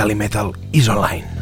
Calimetal is online.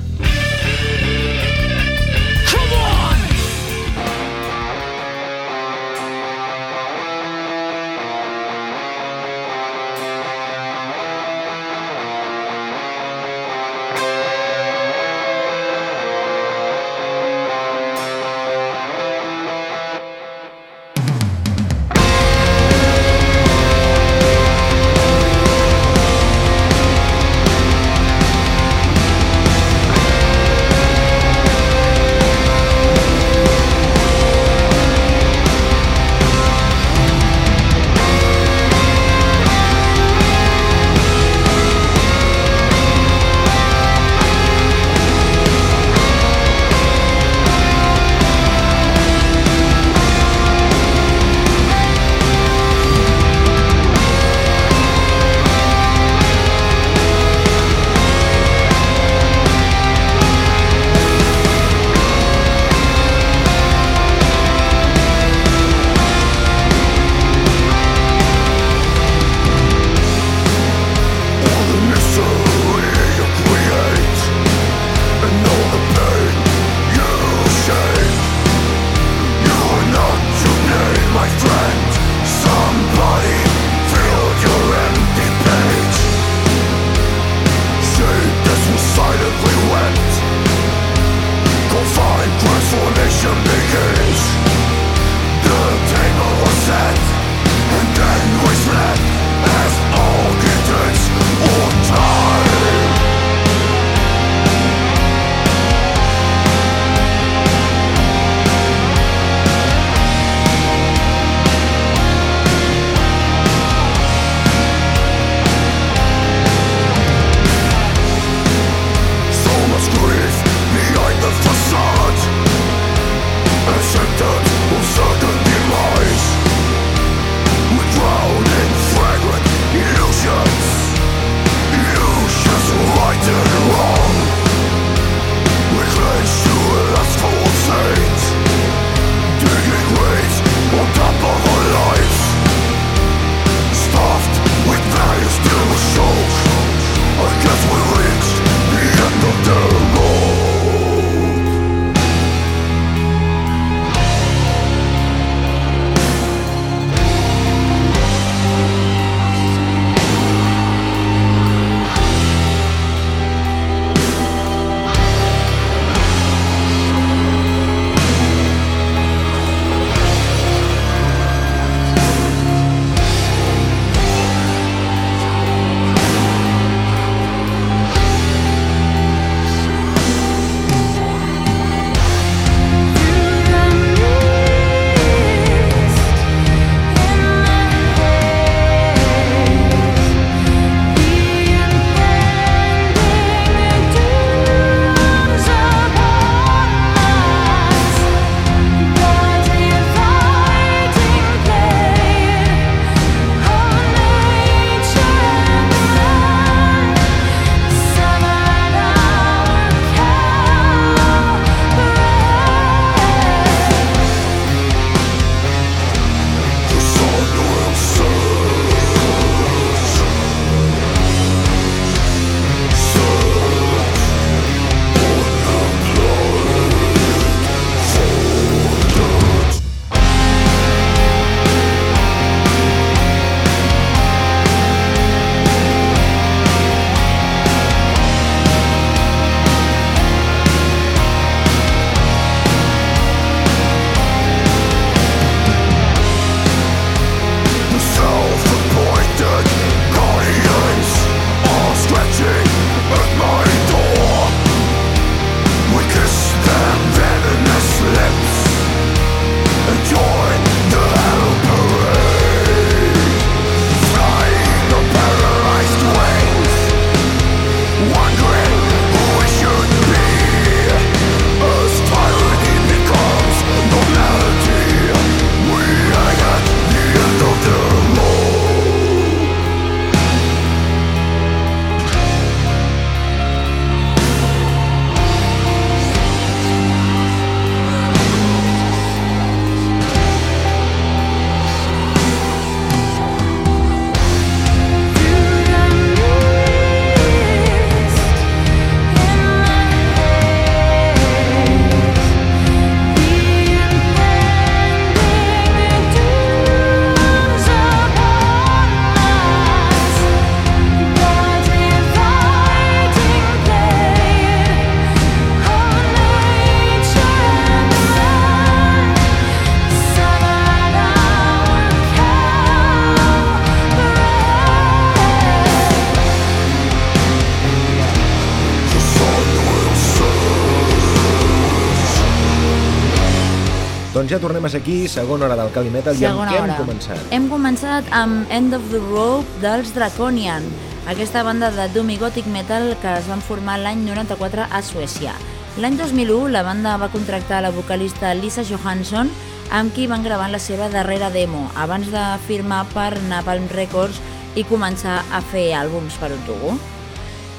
Tornem a ser aquí, segona hora del Calimetal, i amb Segona què hem hora. començat? Hem començat amb End of the Rope dels Draconian, aquesta banda de doom i gothic metal que es van formar l'any 94 a Suècia. L'any 2001 la banda va contractar la vocalista Lisa Johansson amb qui van gravar la seva darrera demo abans de firmar per Napalm Records i començar a fer àlbums per un tubo.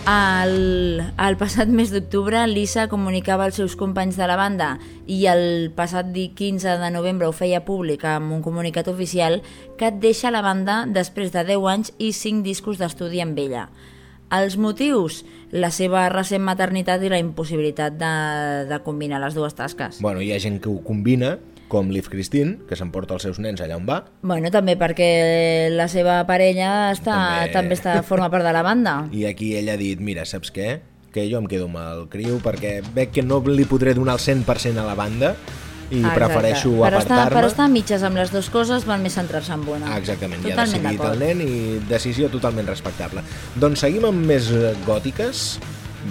El, el passat mes d'octubre, Lisa comunicava als seus companys de la banda i el passat dia 15 de novembre ho feia públic amb un comunicat oficial que deixa la banda després de 10 anys i 5 discos d'estudi amb ella. Els motius? La seva recent maternitat i la impossibilitat de, de combinar les dues tasques. Bueno, hi ha gent que ho combina, com Liv Christine, que s'emporta els seus nens allà on va, Bueno, també perquè la seva parella està, També. també, està, forma part de la banda. i aquí ella ha dit, mira, saps què? Que jo em quedo amb el criu perquè veig que no li podré donar el 100% a la banda i Exacte. prefereixo per estar, per apartar-me. estar mitges amb les dues coses val més centrar-se en una. Ah, exactament, ja ha Totalment decidit el nen i decisió totalment respectable. Doncs seguim amb més eh, gòtiques,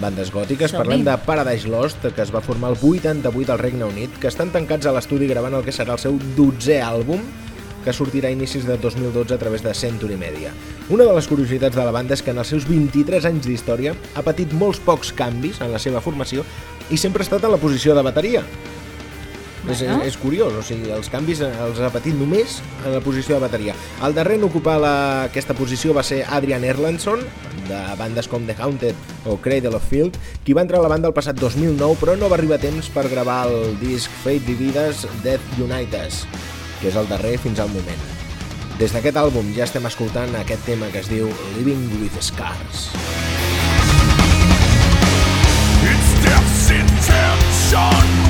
bandes gòtiques. Parlem de Paradise Lost, que es va formar el 88 al Regne Unit, que estan tancats a l'estudi gravant el que serà el seu 12è àlbum, que sortirà a inicis de 2012 a través de Century Media. Una de les curiositats de la banda és que en els seus 23 anys d'història ha patit molts pocs canvis en la seva formació i sempre ha estat en la posició de bateria. És, Bueno. és, és curiós, o sigui, els canvis els ha patit només en la posició de bateria. El darrer en ocupar la, aquesta posició va ser Adrian Erlandson, de bandes com The Haunted o Cradle of Field, qui va entrar a la banda el passat 2009, però no va arribar a temps per gravar el disc Fate Divides Death Unites, que és el darrer fins al moment. Des d'aquest àlbum ja estem escoltant aquest tema que es diu Living with Scars. It's death's intention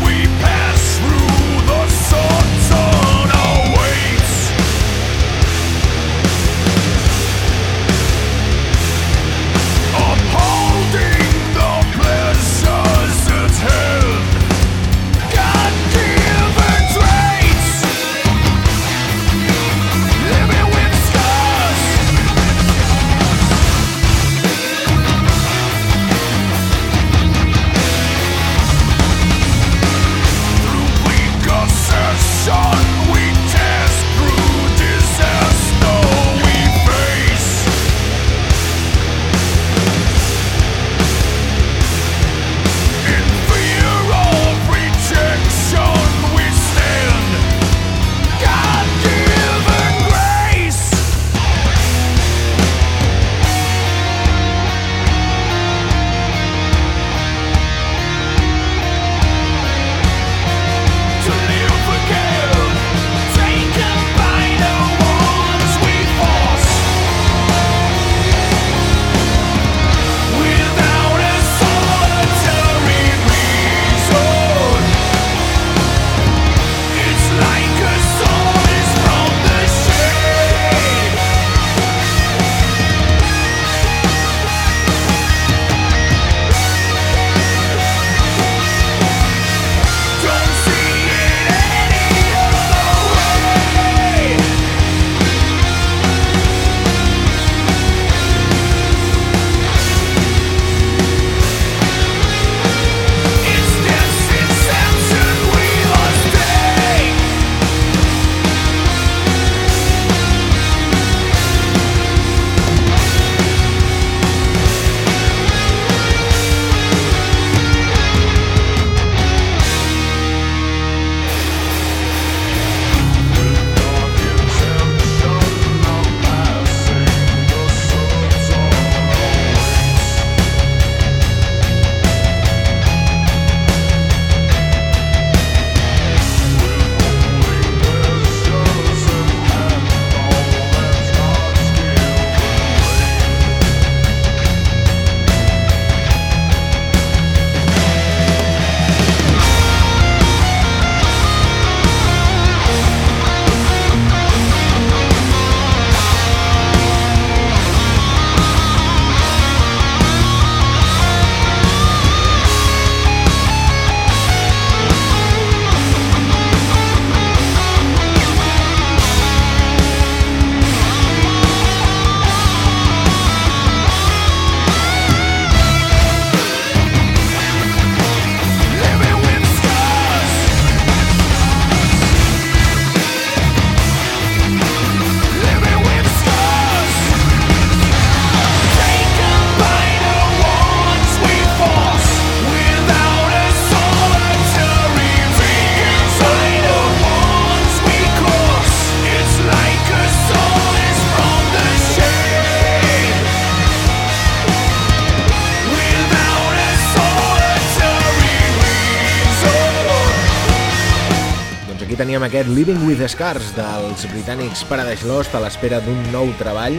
teníem aquest Living with Scars dels britànics Paradise Lost a l'espera d'un nou treball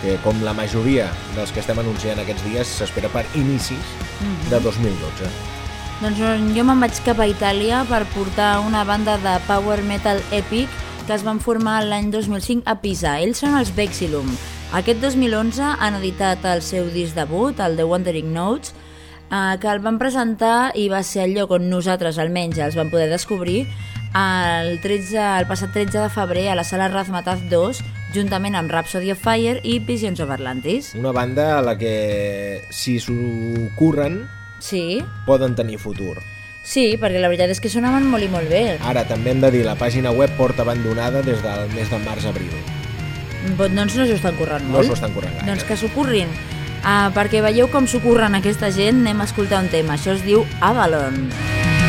que, com la majoria dels que estem anunciant aquests dies, s'espera per inicis de 2012. Doncs eh, jo me'n vaig cap a Itàlia per portar una banda de power metal epic que es van formar l'any 2005 a Pisa. Ells són els Vexilum. Aquest 2011 han editat el seu disc debut, el The Wandering Notes, eh, que el van presentar i va ser el lloc on nosaltres almenys els vam poder descobrir el, 13, el passat 13 de febrer a la sala Razmataz 2 juntament amb Rhapsody of Fire i Visions of Atlantis. Una banda a la que, si s'ho curren, Sí, poden tenir futur. sí, perquè la veritat és que sonaven molt i molt bé. Ara, també hem de dir, la pàgina web porta abandonada des del mes de març-abril. Doncs no s'ho estan currant No molt. s'ho estan currant gaire. Doncs que s'ho currin. Uh, perquè veieu com s'ho curren aquesta gent, anem a escoltar un tema. Això es diu Avalon. Thank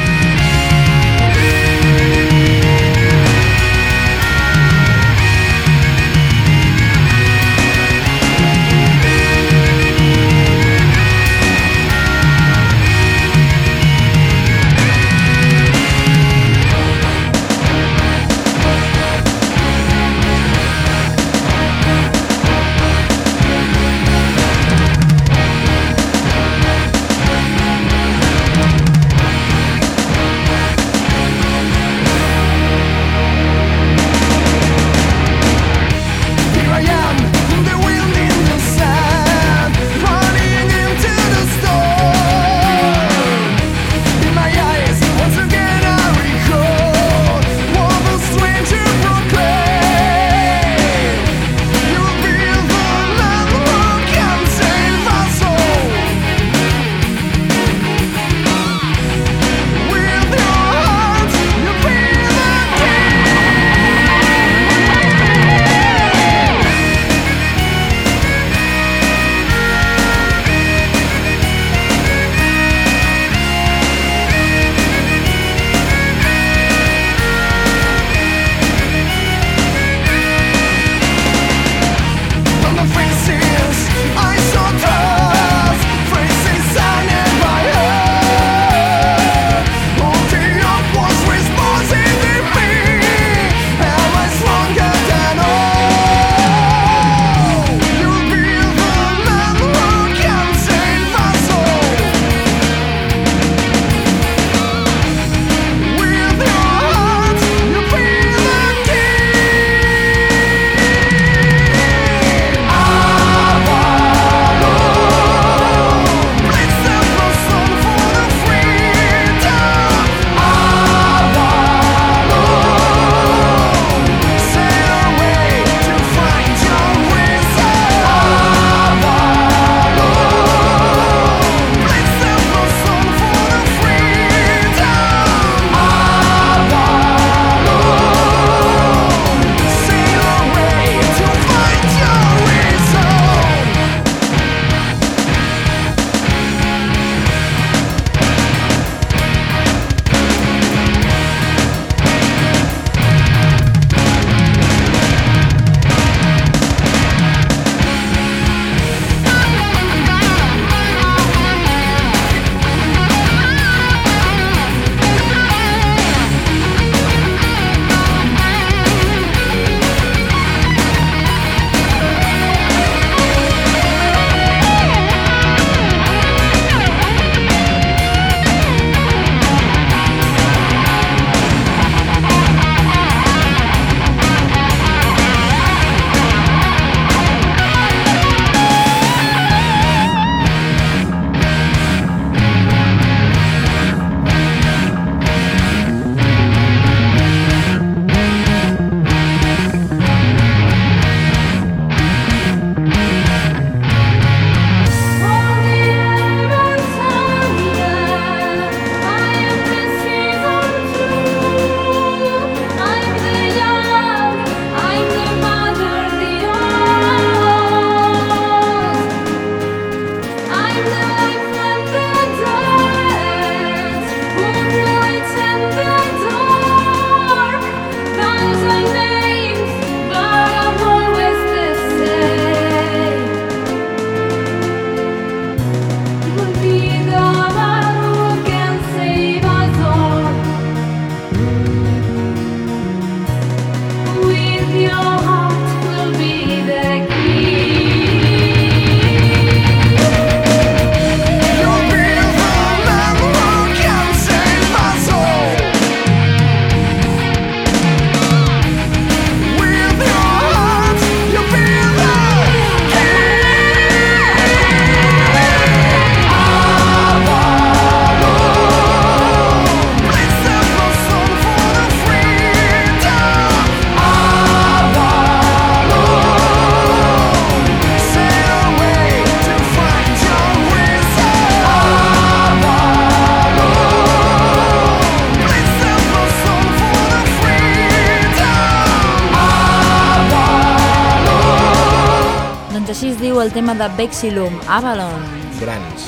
Vexilum, Avalon. Grans.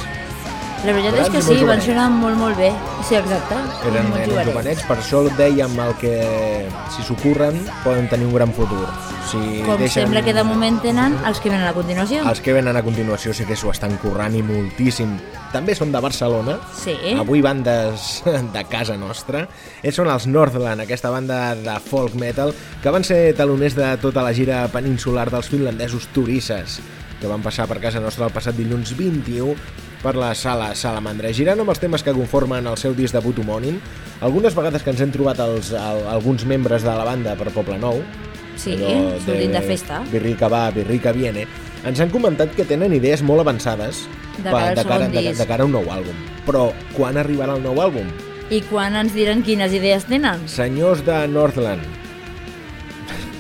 La veritat és Grans que i sí, van sonar molt, molt bé. Sí, exacte. Eren, molt eren jovenets. jovenets, per això dèiem el que si s'ho curren poden tenir un gran futur. Si Com deixen... sembla que de moment tenen els que venen a continuació. Els que venen a continuació sí que s'ho estan currant i moltíssim. També són de Barcelona, Sí. avui bandes de casa nostra. Ells són els Northland, aquesta banda de folk metal que van ser taloners de tota la gira peninsular dels finlandesos Turisses, que van passar per casa nostra el passat dilluns 21 per la sala Salamandra, girant amb els temes que conformen el seu disc debut homònim. Algunes vegades que ens hem trobat els, el, alguns membres de la banda per Poble Nou, Sí, sortint de festa. Birrica va, Birrica viene, ens han comentat que tenen idees molt avançades De cara de, cara, de, de cara a un nou àlbum. Però quan arribarà el nou àlbum? I quan ens diran quines idees tenen? Senyors de Northland,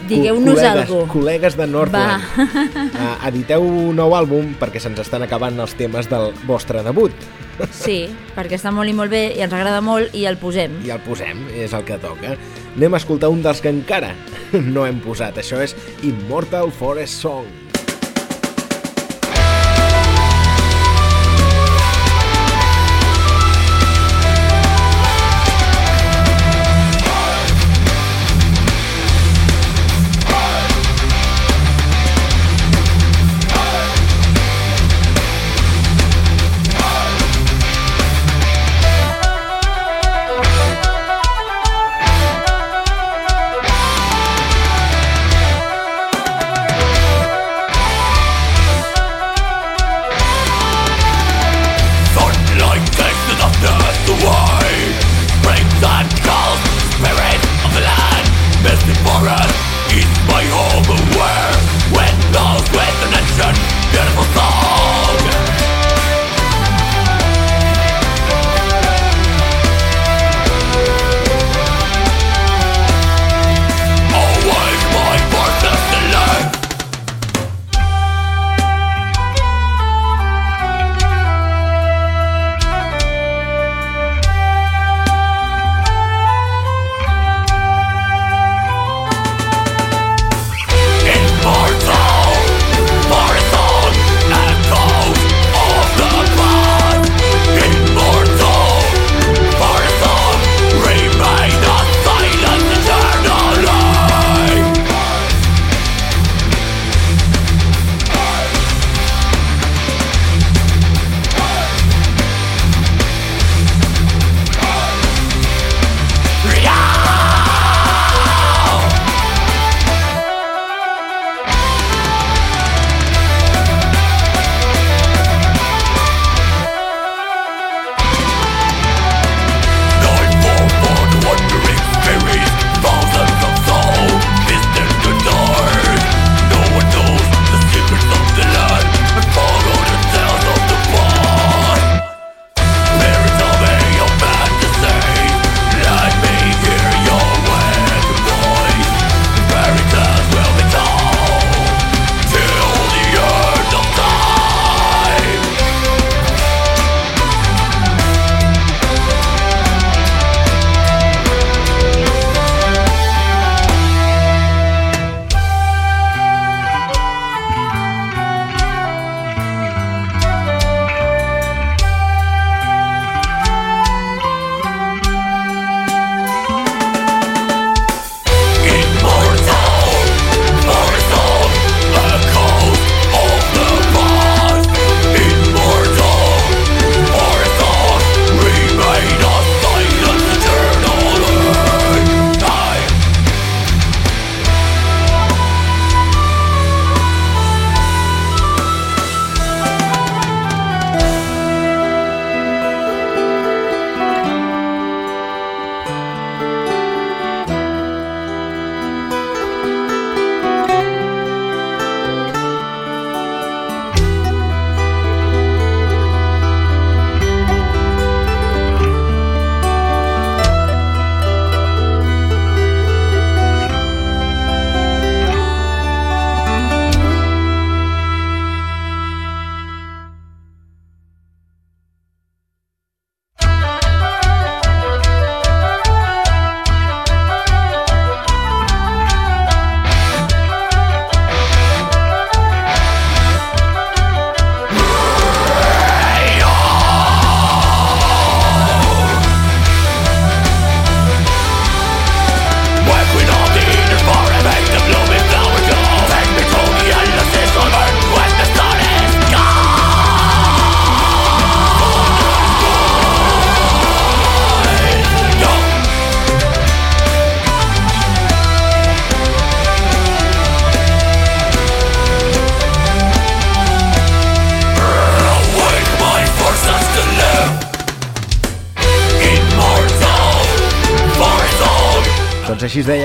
Digueu-nos alguna cosa. col·legues de Northland, uh, editeu un nou àlbum perquè se'ns estan acabant els temes del vostre debut. Sí, perquè està molt i molt bé i ens agrada molt i el posem. I el posem, és el que toca. Anem a escoltar un dels que encara no hem posat. Això és Immortal Forest Song.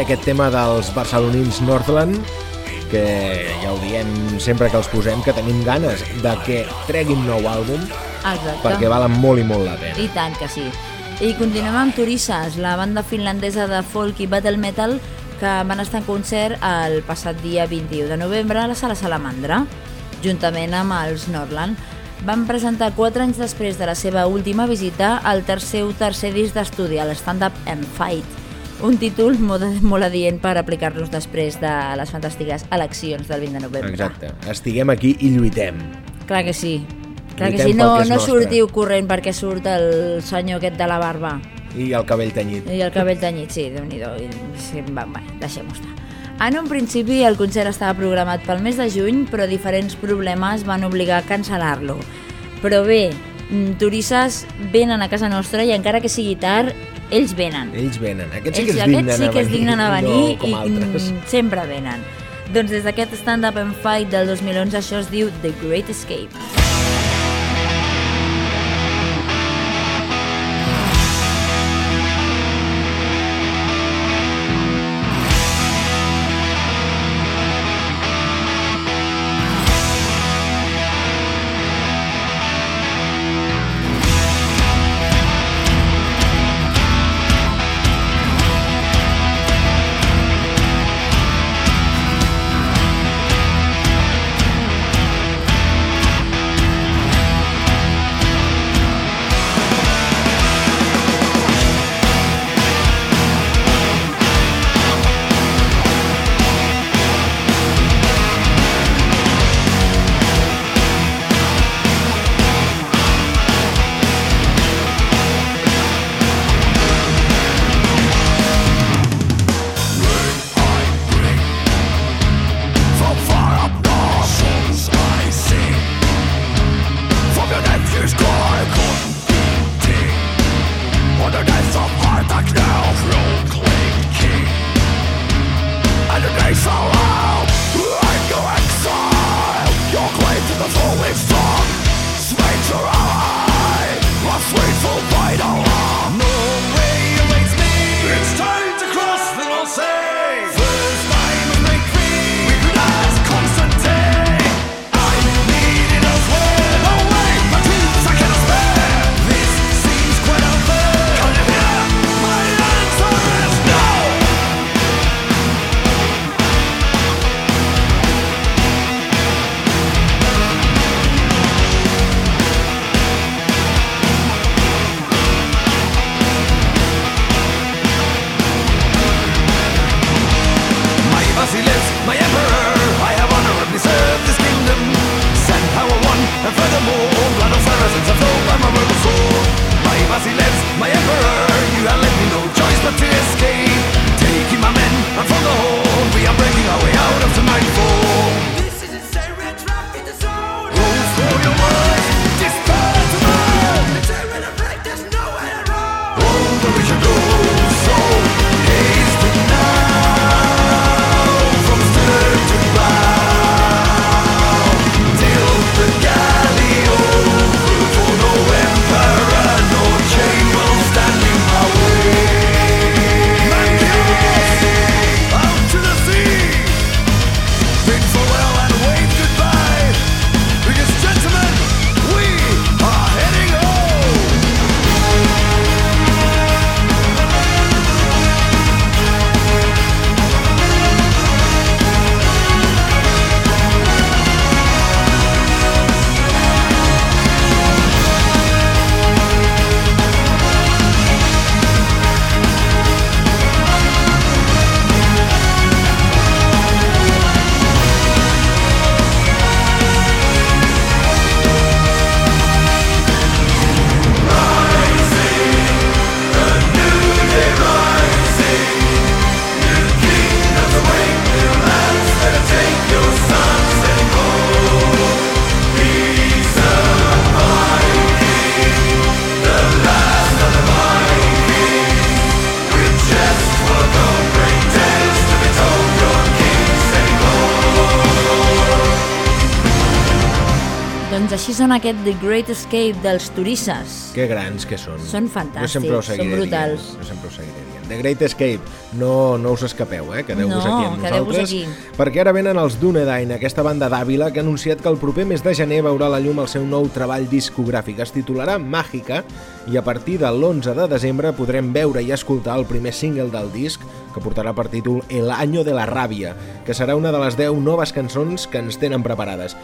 Aquest tema dels barcelonins Northland, que ja ho diem sempre que els posem, que tenim ganes de que treguin nou àlbum, Exacte. perquè valen molt i molt la pena. I tant que sí. I continuem amb Turisas, la banda finlandesa de folk i battle metal que van estar en concert el passat dia 21 de novembre a la Sala Salamandra, juntament amb els Norland. Van presentar quatre anys després de la seva última visita el tercer, tercer disc d'estudi, el Stand Up and Fight, un títol molt, molt adient per aplicar-los després de les fantàstiques eleccions del 20 de novembre. Exacte. Estiguem aquí i lluitem. Clar que sí. Clar que sí, no, que no nostre. sortiu corrent perquè surt el senyor aquest de la barba. I el cabell tenyit. I el cabell tenyit, sí, déu nhi sí, va, va, deixem-ho estar. En un principi el concert estava programat pel mes de juny, però diferents problemes van obligar a cancel·lar-lo. Però bé, mm, turistes venen a casa nostra i encara que sigui tard, ells venen. Ells venen. Aquests sí que es dignen sí que es dignen a venir no com i altres. sempre venen. Doncs des d'aquest stand-up and fight del 2011 això es diu The Great Escape. Així són aquest The Great Escape dels turisses. Que grans que són. Són fantàstics, jo sempre ho són brutals. Dient, jo sempre ho seguiré dient. The Great Escape, no, no us escapeu, eh? Quedeu-vos No, aquí amb nosaltres. aquí. Perquè ara venen els Dunedain, aquesta banda d'Àvila que ha anunciat que el proper mes de gener veurà la llum el seu nou treball discogràfic. Es titularà Màgica i a partir de l'11 de desembre podrem veure i escoltar el primer single del disc que portarà per títol El año de la ràbia, que serà una de les 10 noves cançons que ens tenen preparades.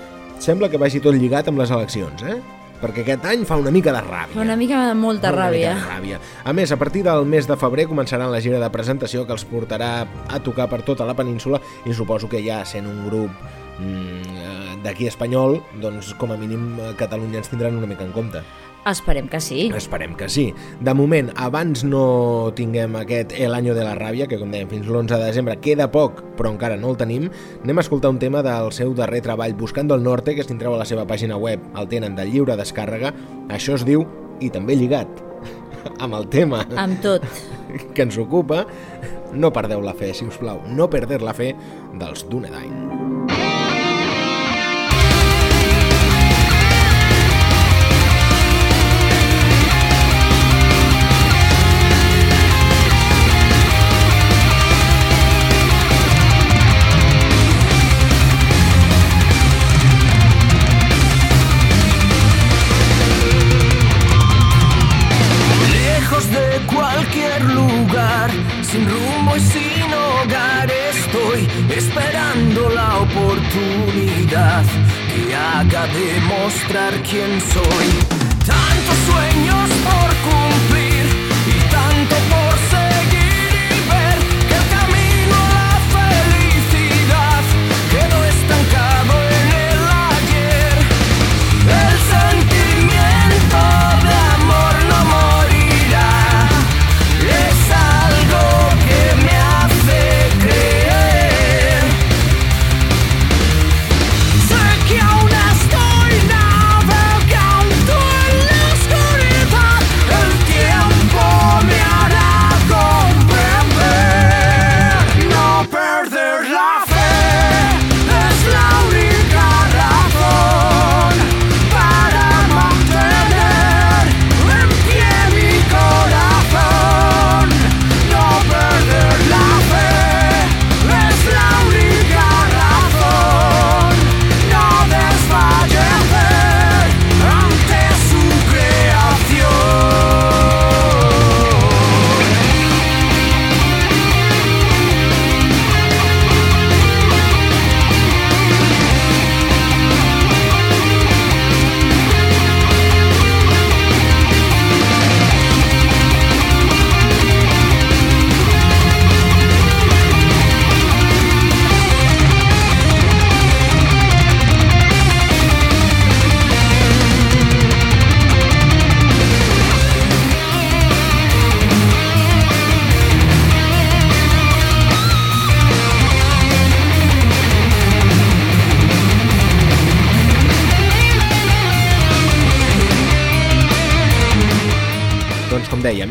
Sembla que vagi tot lligat amb les eleccions, eh? Perquè aquest any fa una mica de ràbia. Una mica de molta Una ràbia. mica de ràbia. A més, a partir del mes de febrer començaran la gira de presentació que els portarà a tocar per tota la península i suposo que ja sent un grup mm, d'aquí espanyol, doncs com a mínim a Catalunya ens tindran una mica en compte. Esperem que sí. Esperem que sí. De moment, abans no tinguem aquest El año de la ràbia, que com dèiem fins l'11 de desembre queda poc, però encara no el tenim, anem a escoltar un tema del seu darrer treball, Buscando el Norte, que s'intreu a la seva pàgina web. El tenen de lliure descàrrega. Això es diu, i també lligat, amb el tema Amb tot. que ens ocupa, no perdeu la fe, si us plau, no perder la fe dels Dunedain. Lejos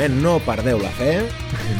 Eh? no perdeu la fe,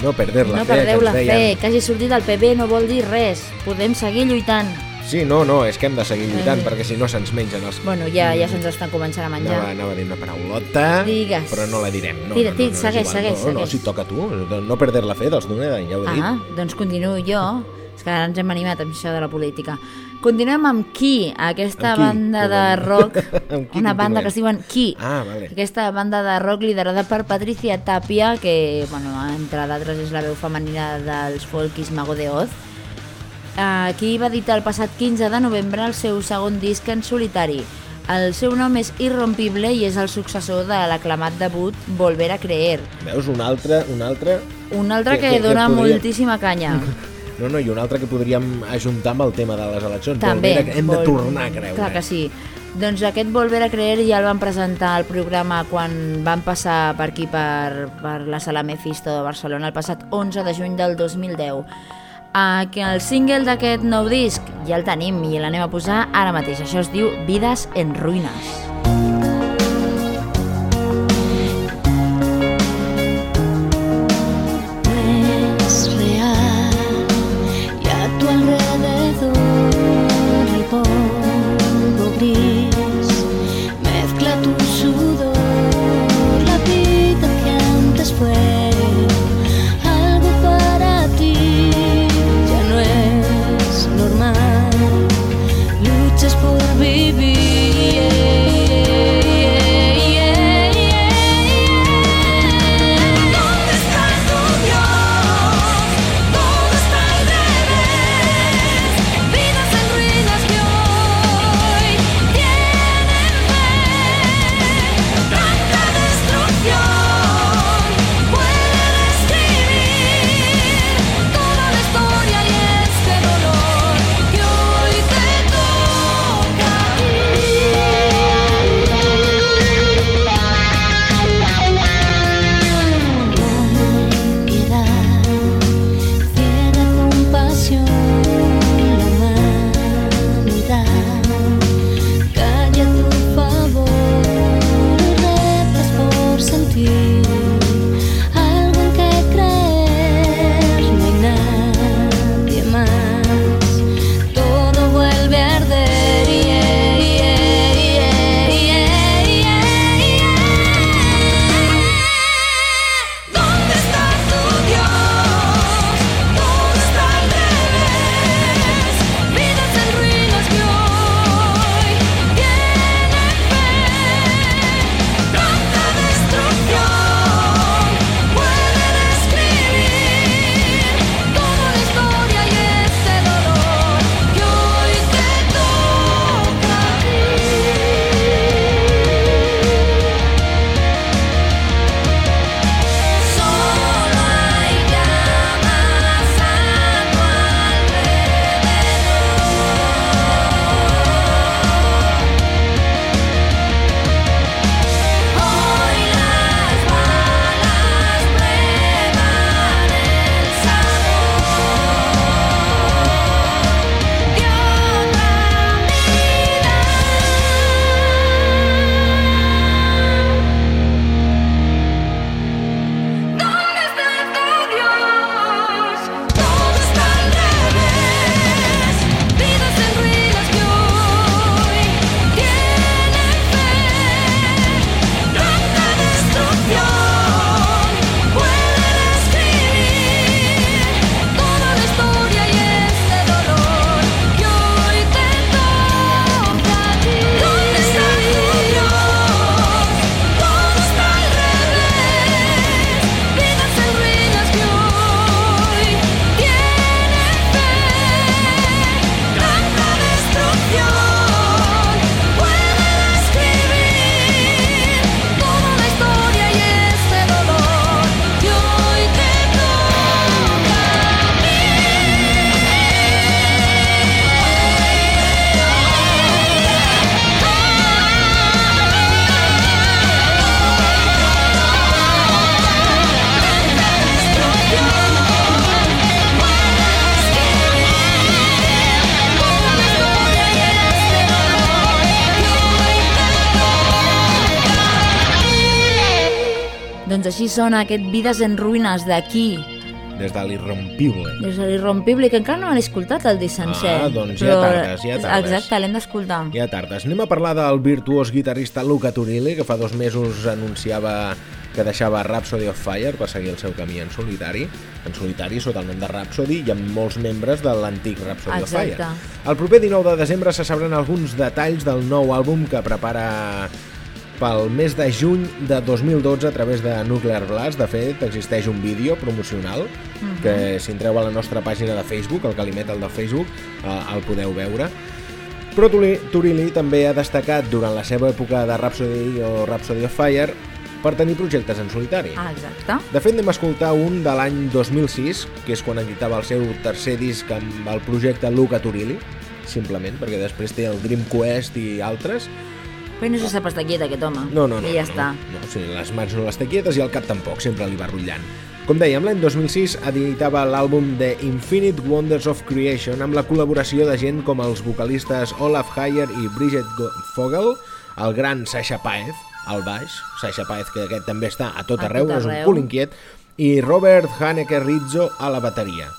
no perder la No fe, perdeu que la ens fe. deien. Que hagi sortit del PP no vol dir res. Podem seguir lluitant. Sí, no, no, és que hem de seguir lluitant, Eh. perquè si no se'ns mengen els... Bueno, ja ja se'ns estan començant a menjar. Anava, anava a dir una paraulota, Digues. però no la direm. No, Tira, no, no, no, segueix, igual. segueix, No, no, segueix. si toca tu, no perder la fe dels Dunedain, ja ho he dit. Ah, doncs continuo jo. És que ara ens hem animat amb això de la política. Continuem amb Ki, aquesta Amb qui? banda de rock, una banda que es diuen Ki. Ah, vale. Aquesta banda de rock liderada per Patricia Tapia, que, bueno, entre d'altres és la veu femenina dels folkis Mago de Oz. Aquí va editar el passat 15 de novembre el seu segon disc en solitari. El seu nom és Irrompible i és el successor de l'aclamat debut Volver a Creer. Veus, un altre, un altre... Un altre Que- que, que- que dona podria- moltíssima canya. No, no, i un altre que podríem ajuntar amb el tema de les eleccions. També. Volver a- Hem de tornar a creure. Clar que sí. Doncs aquest Volver a Creer ja el van presentar al programa quan van passar per aquí, per, per la sala Mephisto de Barcelona, el passat 11 de juny del 2010. Uh, que el single d'aquest nou disc ja el tenim i l'anem a posar ara mateix. Això es diu Vides en ruïnes. Doncs així sona aquest Vides en ruïnes d'aquí, Des de l'irrompible. des de l'Irrompible, que encara no han escoltat el disc sencer. Ah, doncs ja tardes, ja tardes. Exacte, l'hem d'escoltar. Ja tardes. Anem a parlar del virtuós guitarrista Luca Turilli, que fa dos mesos anunciava que deixava Rhapsody of Fire per seguir el seu camí en solitari, en solitari sota el nom de Rhapsody i amb molts membres de l'antic Rhapsody of Exacte. Fire. El proper 19 de desembre se sabran alguns detalls del nou àlbum que prepara pel mes de juny de 2012 a través de Nuclear Blast. De fet, existeix un vídeo promocional que si entreu a la nostra pàgina de Facebook, el Calimet, el de Facebook, eh, el podeu veure. Però Turilli també ha destacat durant la seva època de Rhapsody o Rhapsody of Fire per tenir projectes en solitari. Ah, exacte. De fet, anem a escoltar un de l'any 2006, que és quan editava el seu tercer disc amb el projecte Luca Turilli, simplement, perquè després té el Dream Quest i altres. Però no se sap estar quiet aquest home. No, no, no. I ja no, està. No, no, o sigui, les mans no les té quietes i el cap tampoc, sempre li va rotllant. Com dèiem, l'any 2006 editava l'àlbum The Infinite Wonders of Creation amb la col·laboració de gent com els vocalistes Olaf Heyer i Bridget Fogel, el gran Sasha Paez al baix, Sasha Paez que aquest també està a tot A arreu, tot és un arreu. cul inquiet, i Robert Haneke Rizzo a la bateria.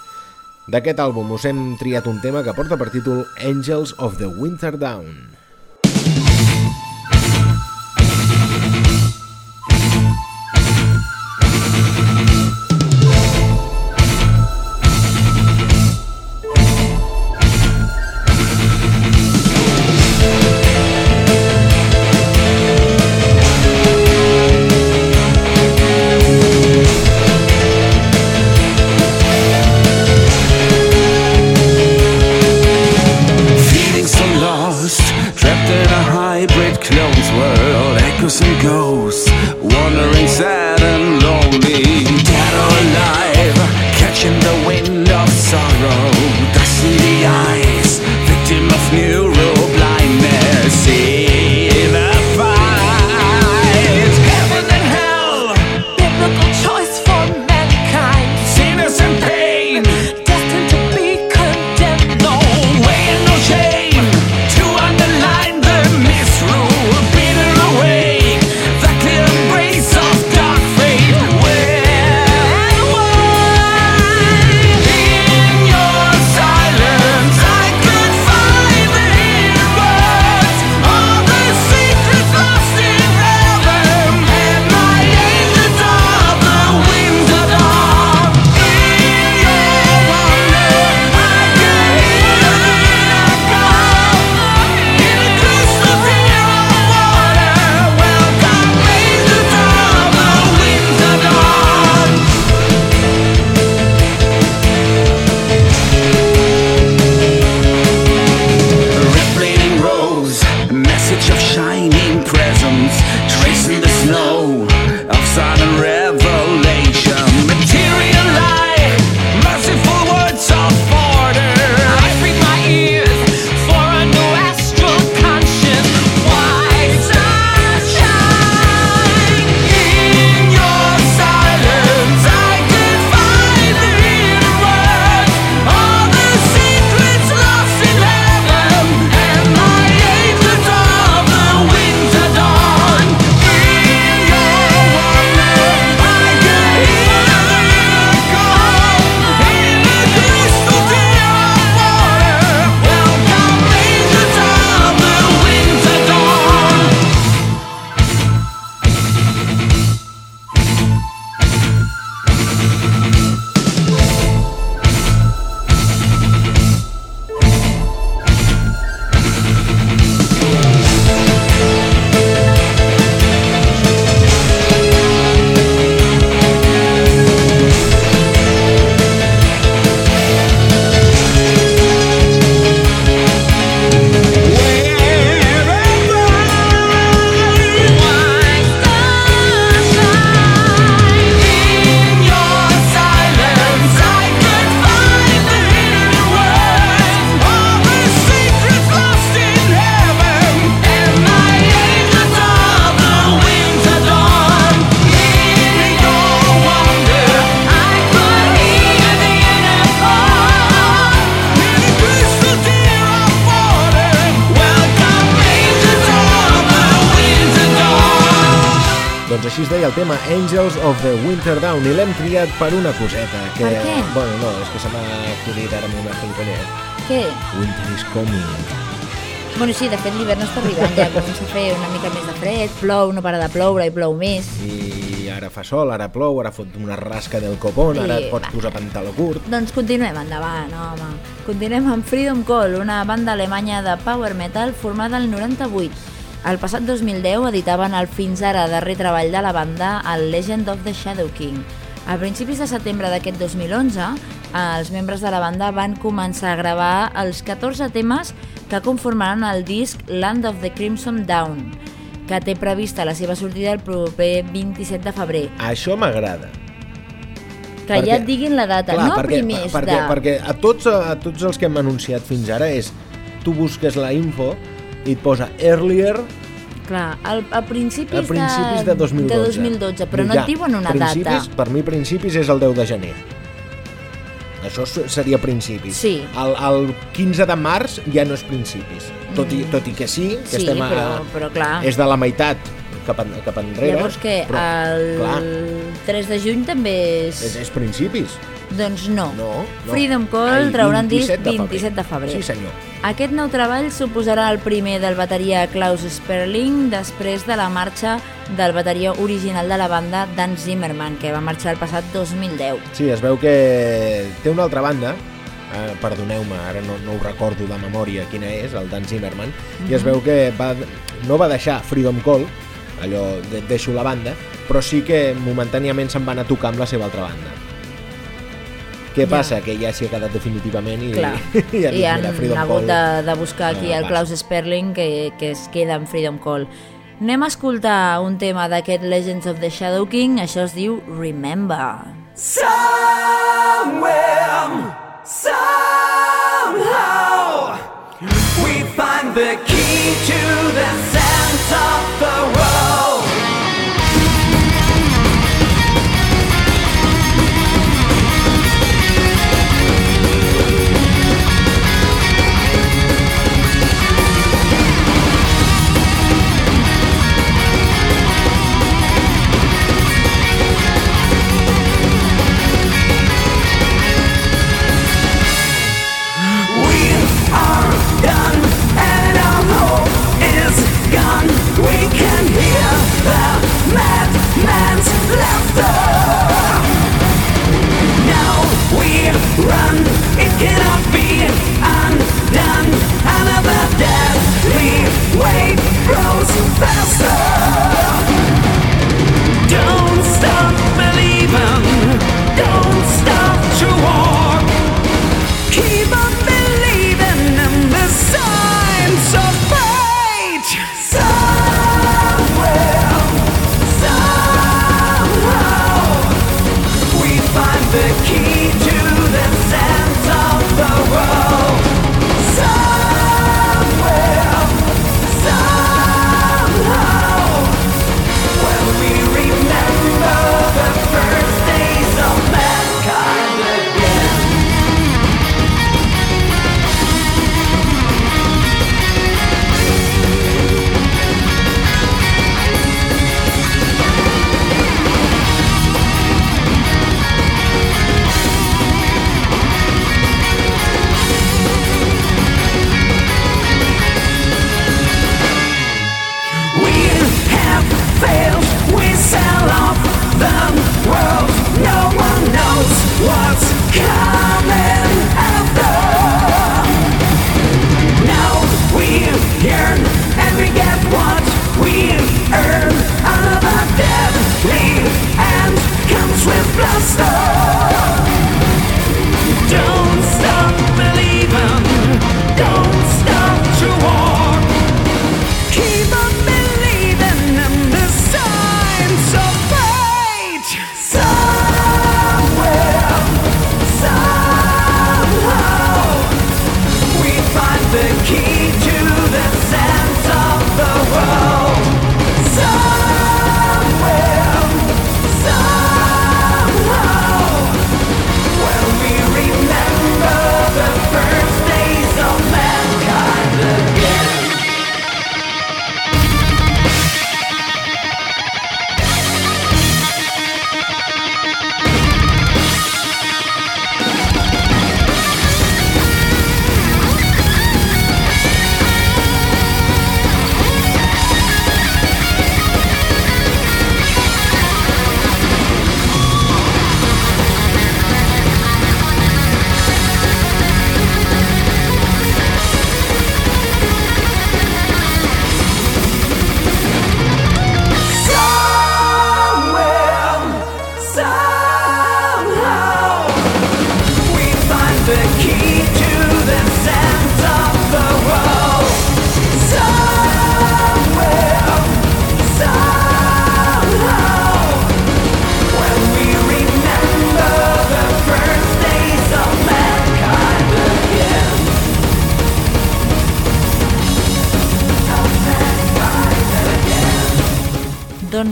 D'aquest àlbum us hem triat un tema que porta per títol Angels of the Winter Down. Per una coseta. Que, Per què? Bueno, no, és que se m'ha acudit ara amb una gilipollez. Què? Winter is coming. Bueno, sí, de fet l'hivern està arribant, ja comença a fer una mica més de fred, plou, no para de ploure i plou més. I ara fa sol, ara plou, ara fot una rasca del copón, ara I et pots va. posar pantaló curt. Doncs continuem endavant, home. Continuem amb Freedom Call, una banda alemanya de power metal formada el 98. El passat 2010 editaven el fins ara darrer treball de la banda, el Legend of the Shadow King. A principis de setembre d'aquest 2011, els membres de la banda van començar a gravar els 14 temes que conformaran el disc Land of the Crimson Dawn, que té prevista la seva sortida el proper 27 de febrer. Això m'agrada. Que ja et diguin la data, no perquè, primers perquè, de... perquè a tots, a tots els que hem anunciat fins ara és tu busques la info i et posa earlier Clar, al, a principis, a principis de 2012. de 2012 però no Ja, et diuen una data. Per mi principis és el 10 de gener. Això seria principis. Sí. El, el 15 de març ja no és principis. Tot i, tot i que sí, que Mm. Sí, estem a, però, però clar, és de la meitat cap, en, cap enrere. llavors que però, el clar, 3 de juny també és... és, és principis. Doncs no. No, no. Freedom Call Ai, trauran disc 27 de febrer. 27 de febrer. Sí, senyor. Aquest nou treball suposarà el primer del bateria Klaus Sperling després de la marxa del bateria original de la banda Dan Zimmerman, que va marxar el passat 2010. Sí, es veu que té una altra banda, eh, perdoneu-me, ara no, no ho recordo de memòria quina és, el Dan Zimmerman, i Mhm. es veu que va, no va deixar Freedom Call, allò de, deixo la banda, però sí que momentàniament se'n va anar a tocar amb la seva altra banda. Què Ja. passa? Que ja s'hi ha quedat definitivament i, Clar, i, i dit, han mira, Freedom hagut Call... de, de buscar aquí No, el. Klaus Sperling que, que es queda amb Freedom Call. Anem a escoltar un tema d'aquest Legends of the Shadow King, això es diu Remember. Somewhere, somehow, we find the key to the sense of the world.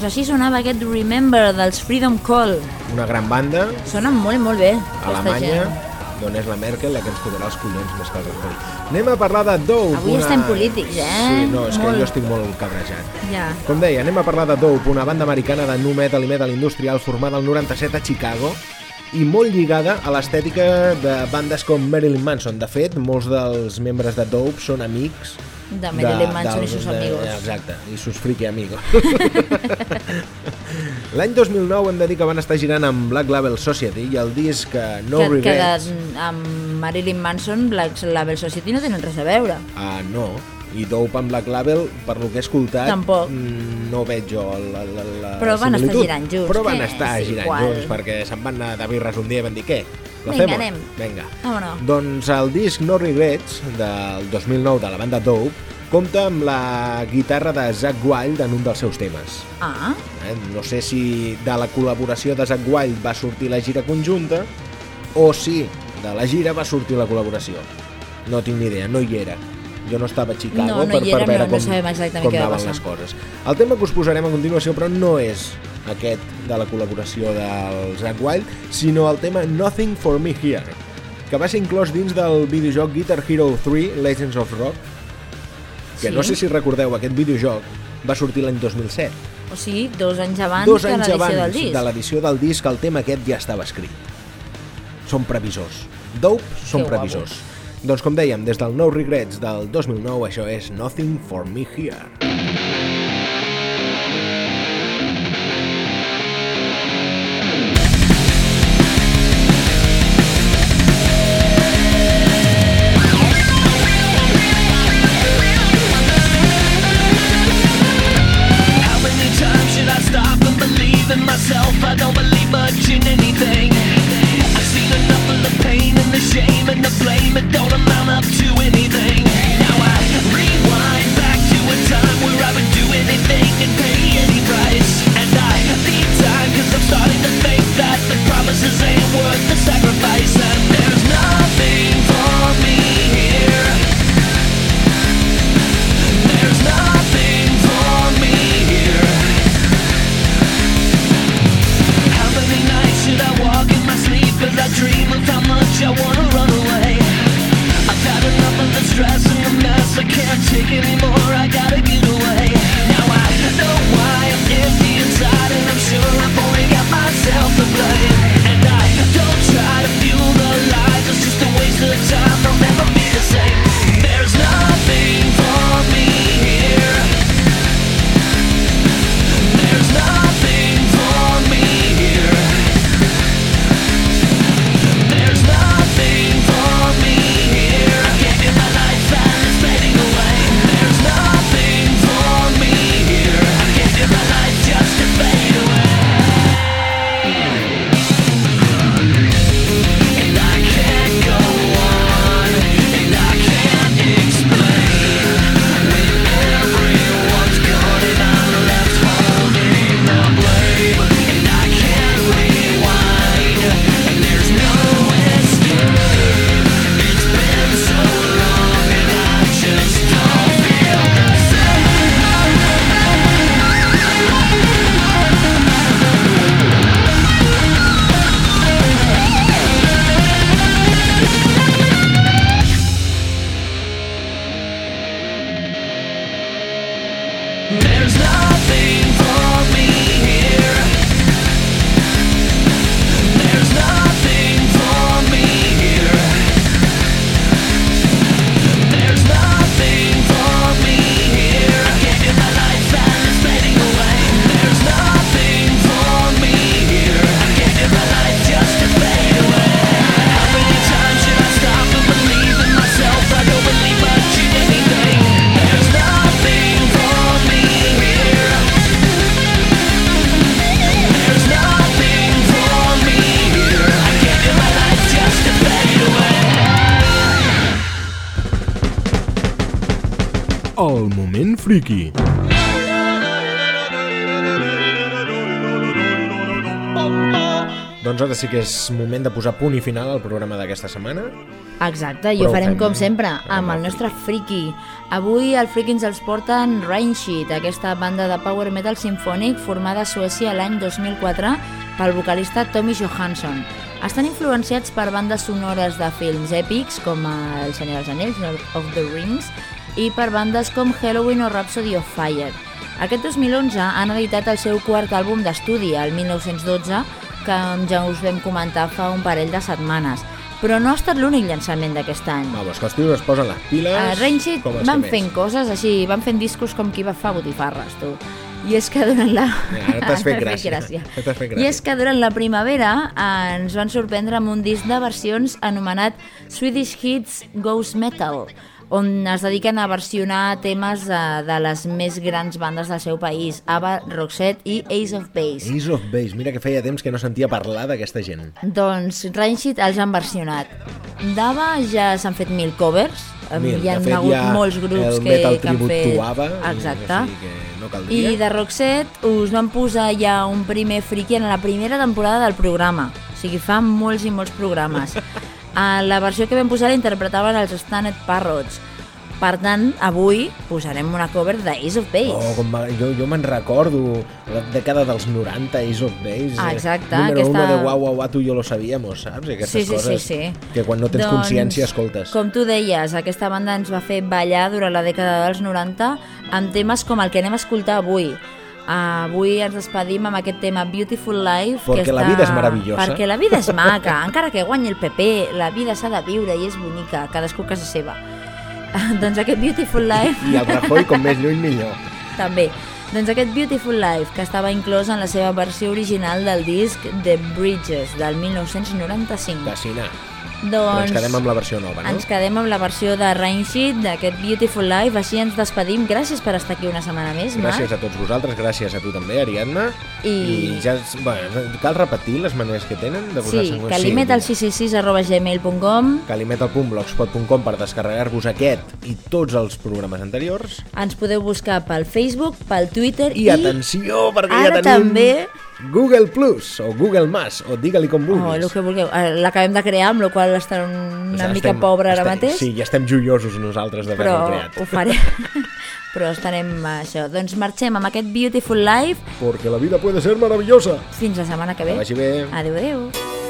Així sonava aquest Remember dels Freedom Call. Una gran banda, Sona molt, molt bé. Alemanya, d'on és la Merkel, la que ens fotrà els collons més que el Rajoy. Anem a parlar de Dope. Avui estem polítics, eh? Sí, no, és Molt. que jo estic molt cabrejat. Ja. Com deia, anem a parlar de Dope, una banda americana de nu metal i metal industrial formada el 97 a Chicago i molt lligada a l'estètica de bandes com Marilyn Manson. De fet, molts dels membres de Dope són amics De Marilyn Manson i dels- sus de- amigos. Exacte, i sus friki amigos. L'any 2009 hem de dir que van estar girant amb Black Label Society i el disc No que, que Regrets... de, amb Marilyn Manson, Black Label Society no tenen res a veure. Ah, no. I Dope amb Black Label, per lo que he escoltat, Tampoc. mm, no veig jo la, la, la Però van estar similitud. girant junts, Però van estar és girant igual. junts, perquè se'n van anar de birres un dia i van dir, què? La Vinga, anem. Vinga. Vámonos. Doncs el disc No Regrets, del 2009 de la banda Dope, compta amb la guitarra de Zach Wild en un dels seus temes. Ah, Eh? No sé si de la col·laboració de Zach Wild va sortir la gira conjunta o si de la gira va sortir la col·laboració. No tinc ni idea, no hi era. Jo no estava a Chicago No, no per, per veure no- no com, sabem exactament com anaven les coses. El tema que us posarem a continuació, però, no és aquest de la col·laboració del Zach Wild, sinó el tema Nothing For Me Here, que va ser inclòs dins del videojoc Guitar Hero 3 Legends of Rock, que Sí? no sé si recordeu, aquest videojoc va sortir l'any 2007. o sigui, dos anys abans Dos de anys l'edició abans del disc. de l'edició del disc, el tema aquest ja estava escrit. Són previsors. Dope són Que guapo. Doncs com dèiem, des del No Regrets del 2009, això és Nothing For Me Here. Myself? I don't believe much in anything. I've seen enough of the pain and the shame blame. It don't amount up to anything. Now I rewind back to a time where I would do anything and pay any price. And I need time cause I'm starting to think that the promises ain't worth the sacrifice. And there's nothing anymore. Ara sí que és moment de posar punt i final al programa d'aquesta setmana. Exacte, i ho farem com sempre, amb amb el nostre friki. Avui el friki ens els porten Rainsheet, aquesta banda de power metal sinfònic formada a Suècia l'any 2004 pel vocalista Tommy Johansson. Estan influenciats per bandes sonores de films èpics com El Senyor dels Anells, Lord of the Rings, i per bandes com Halloween o Rhapsody of Fire. Aquest 2011 han editat el seu quart àlbum d'estudi, el 1912, que ja us vam comentar fa un parell de setmanes. Però no ha estat l'únic llançament d'aquest any. Que els tios es posen les piles... A com els van fent més. coses així, van fent discos com qui va fa botifarres, tu. I és que durant la... Ara t'has fet T'ha gràcia. Fet I gràcia. és que durant la primavera eh, ens van sorprendre amb un disc de versions anomenat Swedish Hits Ghost Metal, on es dediquen a versionar temes de, de les més grans bandes del seu país, ABBA, Roxette i Ace of Base. Ace of Base, mira que feia temps que no sentia parlar d'aquesta gent. Doncs Rancid els han versionat. D'ABBA ja s'han fet mil covers, Mira, hi ha fet, hagut hi ha molts grups el que, que han fet... ABBA, Exacte. o sigui que no caldria. I de Roxette us van posar ja un primer friki en la primera temporada del programa. O sigui, fa molts i molts programes. A la versió que vam posar la interpretaven els Stanet Parrots. Per tant, avui posarem una cover de Ace of Base. Oh, com va, jo, jo me'n recordo, la dècada dels 90, Ace of Base. Ah, eh, exacte, Número aquesta- uno de Guau Guau Guau, tu i jo lo sabíamos, saps? I aquestes Sí, sí, sí, coses sí. que quan no tens Doncs, consciència escoltes. Com tu deies, aquesta banda ens va fer ballar durant la dècada dels 90 amb temes com el que anem a escoltar avui. Avui ens despedim amb aquest tema Beautiful Life. Porque que la està... vida és meravillosa. Perquè la vida és maca, encara que guanyi el PP, la vida s'ha de viure i és bonica, cadascú a casa seva. doncs aquest Beautiful Life I el Rajoy, com més lluny, millor. també. Doncs aquest Beautiful Life, que estava inclòs en la seva versió original del disc The Bridges, del 1995. Cassinar. Doncs ens quedem amb la versió nova, no? ens quedem amb la versió de Rainsheet d'aquest Beautiful Life, així ens despedim. Gràcies per estar aquí una setmana més, Gràcies Marc. a tots vosaltres, gràcies a tu també, Ariadna. I- I ja, bueno, cal repetir les maneres que tenen de Sí, posar-se... calimet al 666 arroba gmail.com per descarregar-vos aquest i tots els programes anteriors. Ens podeu buscar pel Facebook, pel Twitter I, atenció, perquè ara ja tenim també- Google Plus o Google Más o digue-li com Oh, vulguis. el que vulgueu. Eh, L'acabem de crear, amb la qual cosa està una Estem- mica pobre ara estem- mateix. Sí, ja estem joiosos nosaltres d'haver-lo però creat. ho farem. però estarem a això. Doncs marxem amb aquest Beautiful Life. Porque la vida puede ser maravillosa. Fins la setmana que Que ve. vagi bé. Adéu, adéu.